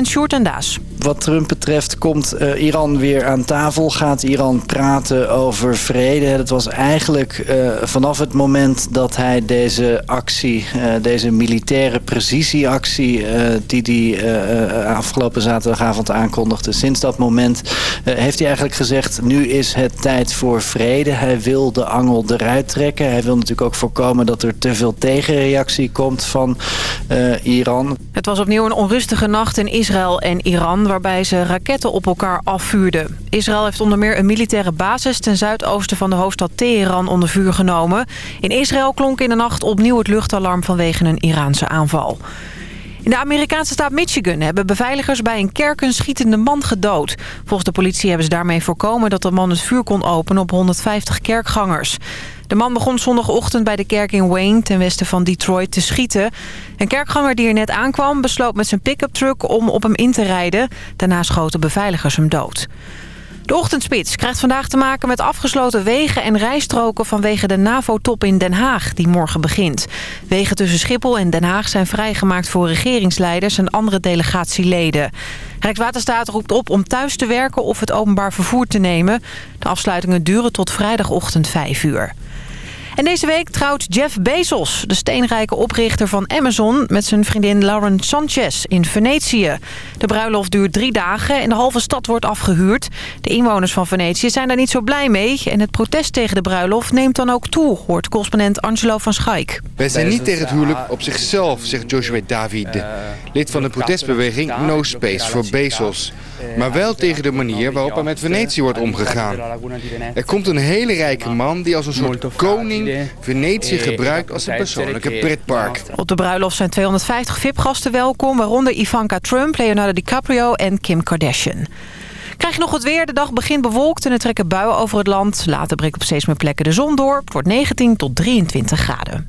correspondent Sjoerd en Daas. Wat Trump betreft komt uh, Iran weer aan tafel. Gaat Iran praten over vrede. Het was eigenlijk uh, vanaf het moment dat hij deze actie, uh, deze militaire precisieactie... die hij afgelopen zaterdagavond aankondigde... sinds dat moment heeft hij eigenlijk gezegd... nu is het tijd voor vrede. Hij wil de angel eruit trekken. Hij wil natuurlijk ook voorkomen dat er te veel tegenreactie komt van Iran. Het was opnieuw een onrustige nacht in Israël en Iran waarbij ze raketten op elkaar afvuurden. Israël heeft onder meer een militaire basis ten zuidoosten van de hoofdstad Teheran onder vuur genomen. In Israël klonk in de nacht opnieuw het luchtalarm vanwege een Iraanse aanval. In de Amerikaanse staat Michigan hebben beveiligers bij een kerk een schietende man gedood. Volgens de politie hebben ze daarmee voorkomen dat de man het vuur kon openen op 150 kerkgangers. De man begon zondagochtend bij de kerk in Wayne, ten westen van Detroit, te schieten. Een kerkganger die er net aankwam besloot met zijn pick-up truck om op hem in te rijden. Daarna schoten beveiligers hem dood. De ochtendspits krijgt vandaag te maken met afgesloten wegen en rijstroken vanwege de NAVO-top in Den Haag, die morgen begint. Wegen tussen Schiphol en Den Haag zijn vrijgemaakt voor regeringsleiders en andere delegatieleden. Rijkswaterstaat roept op om thuis te werken of het openbaar vervoer te nemen. De afsluitingen duren tot vrijdagochtend 5 uur. En deze week trouwt Jeff Bezos, de steenrijke oprichter van Amazon... met zijn vriendin Lauren Sanchez in Venetië. De bruiloft duurt drie dagen en de halve stad wordt afgehuurd. De inwoners van Venetië zijn daar niet zo blij mee... en het protest tegen de bruiloft neemt dan ook toe... hoort correspondent Angelo van Schaik. Wij zijn niet tegen het huwelijk op zichzelf, zegt Joshua David... lid van de protestbeweging No Space voor Bezos... maar wel tegen de manier waarop er met Venetië wordt omgegaan. Er komt een hele rijke man die als een soort koning Venetië gebruikt als een persoonlijke pretpark. Op de bruiloft zijn 250 VIP-gasten welkom, waaronder Ivanka Trump, Leonardo DiCaprio en Kim Kardashian. Krijg je nog het weer. De dag begint bewolkt en er trekken buien over het land. Later breekt op steeds meer plekken de zon door. Het wordt 19 tot 23 graden.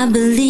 I believe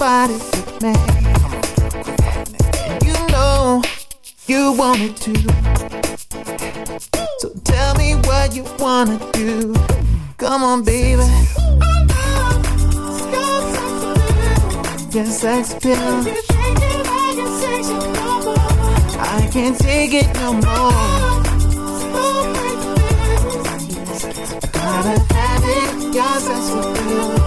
nobody but me. You know you want it to. So tell me what you wanna do. Come on, baby. Yes, that's appeal. I can't take it no more. Gotta have it. yes, Your sex appeal.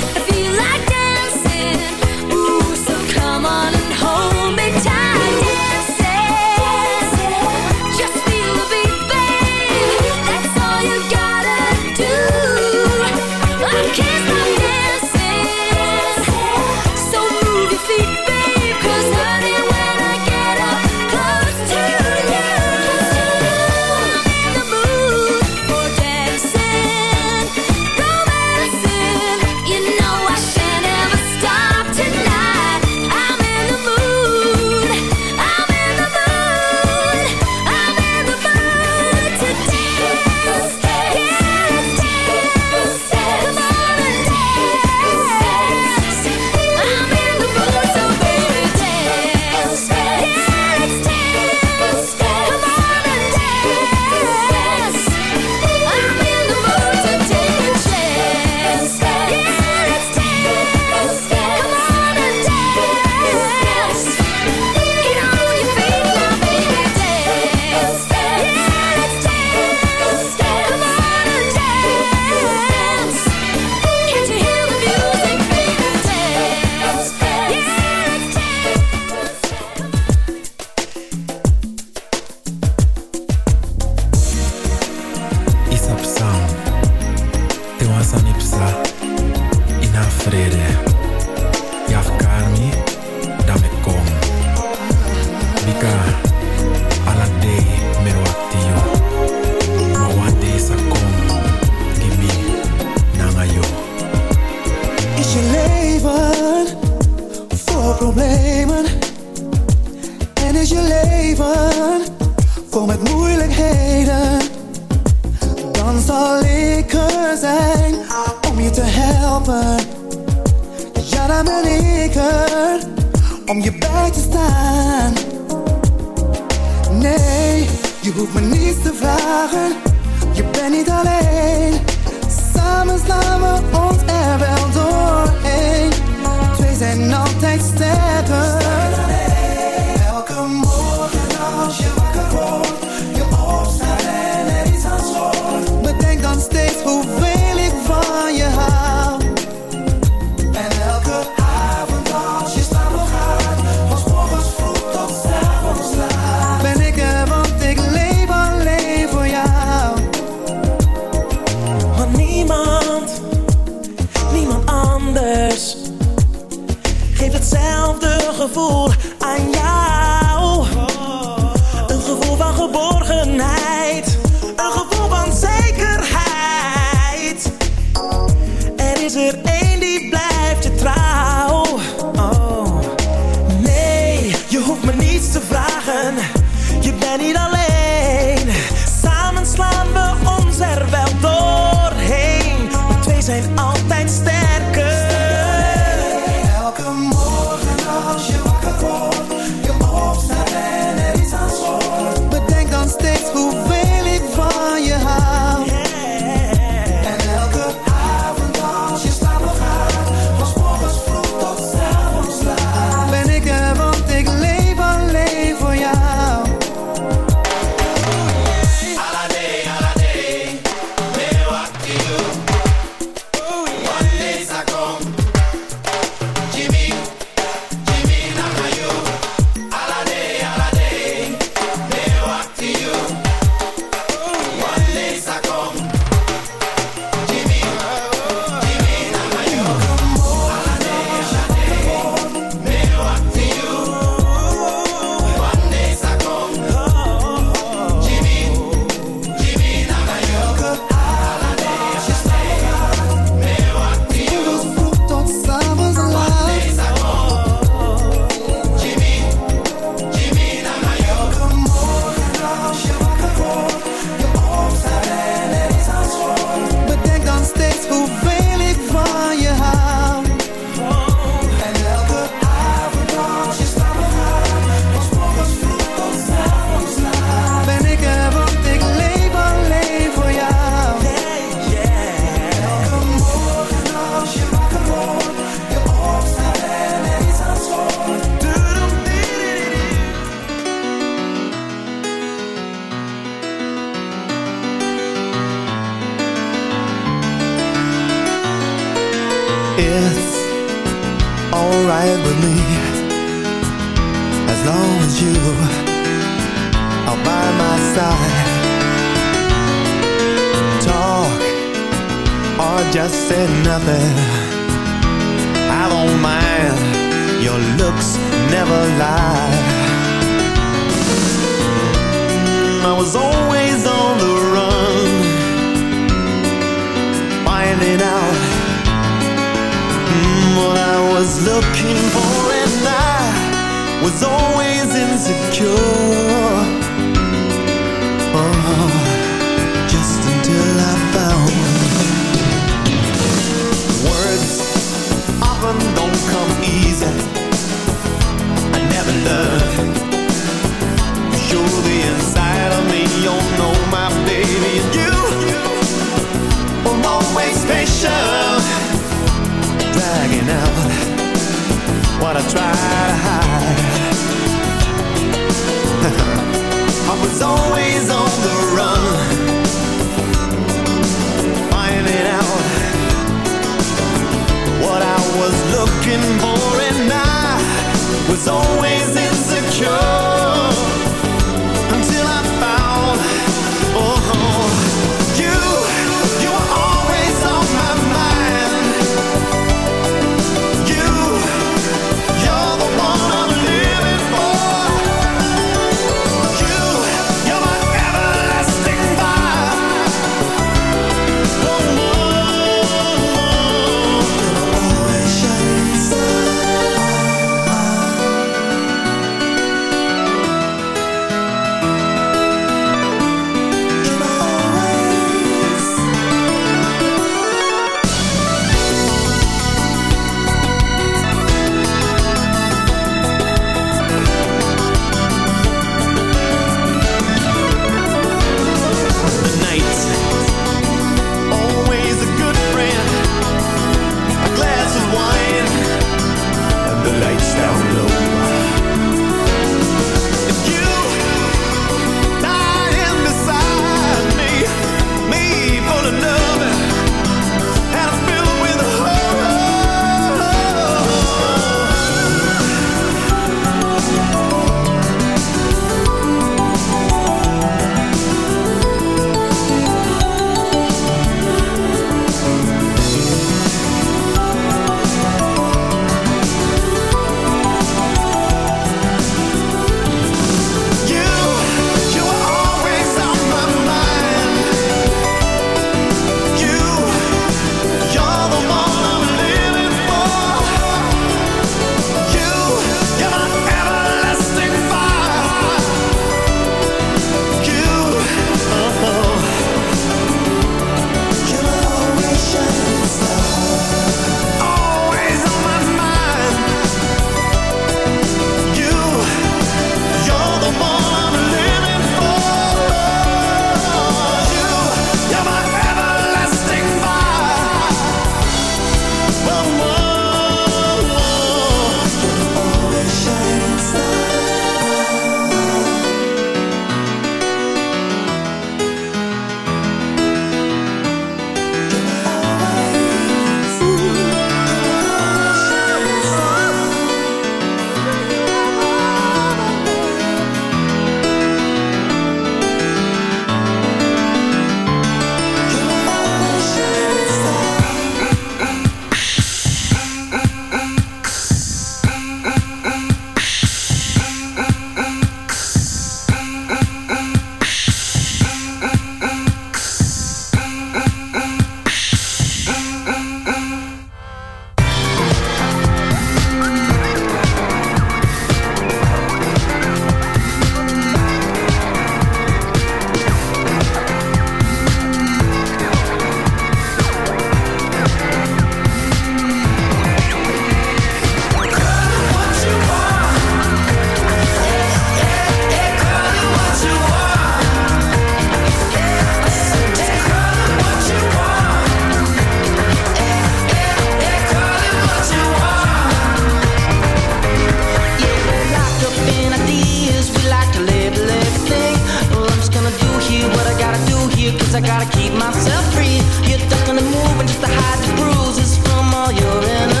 keep myself free. You're ducking and moving just to hide the bruises from all your enemies.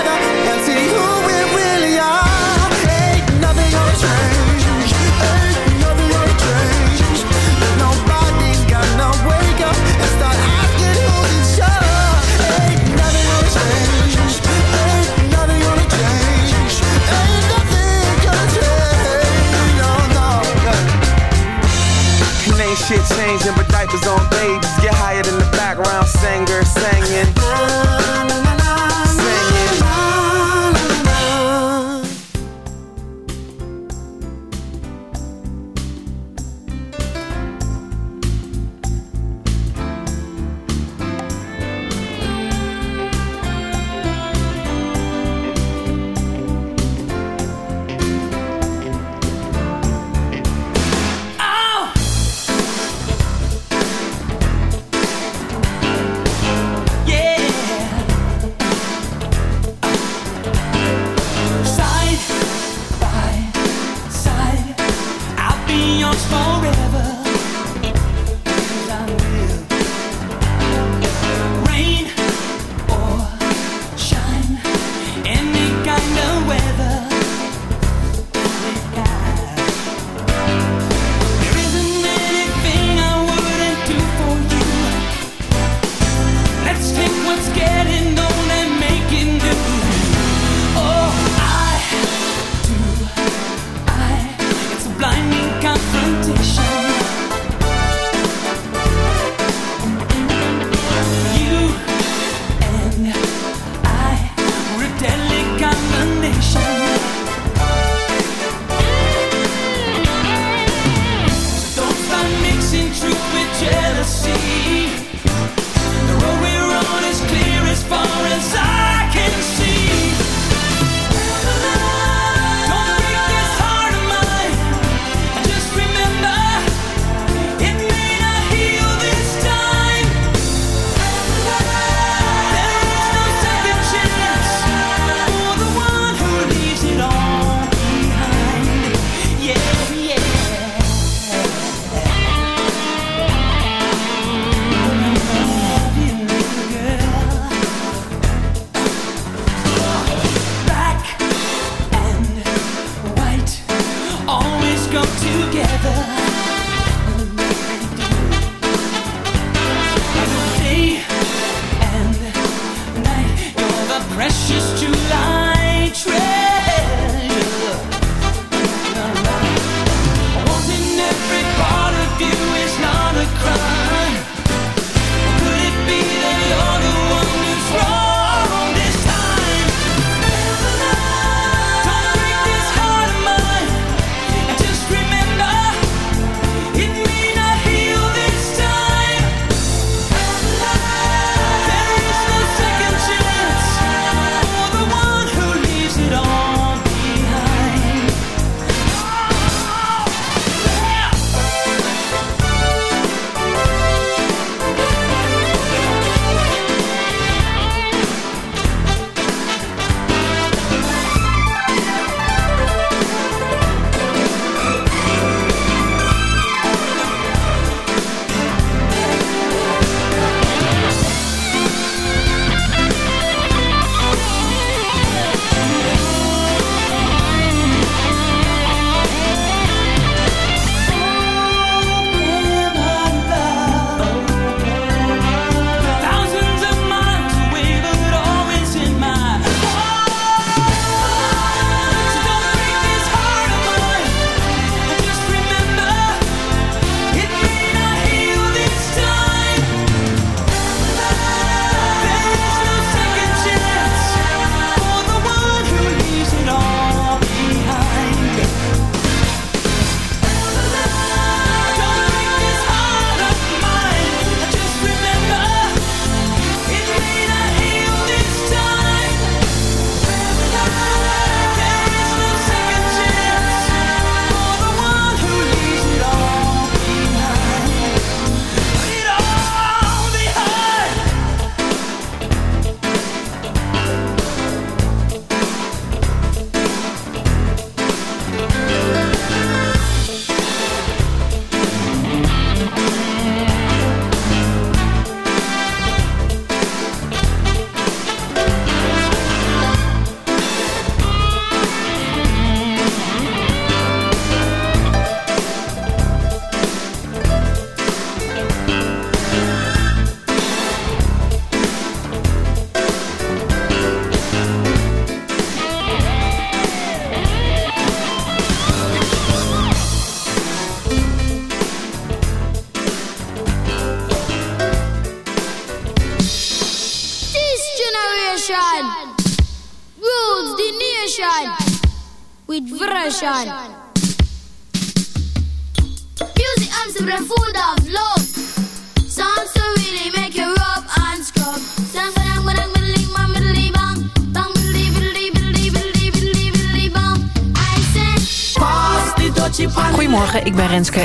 Shit changing, but diapers on babies. Get higher than the background singer singing.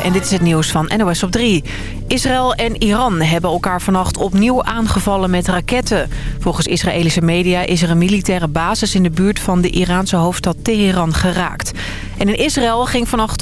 En dit is het nieuws van NOS op 3. Israël en Iran hebben elkaar vannacht opnieuw aangevallen met raketten. Volgens Israëlische media is er een militaire basis in de buurt van de Iraanse hoofdstad Teheran geraakt. En in Israël ging vannacht op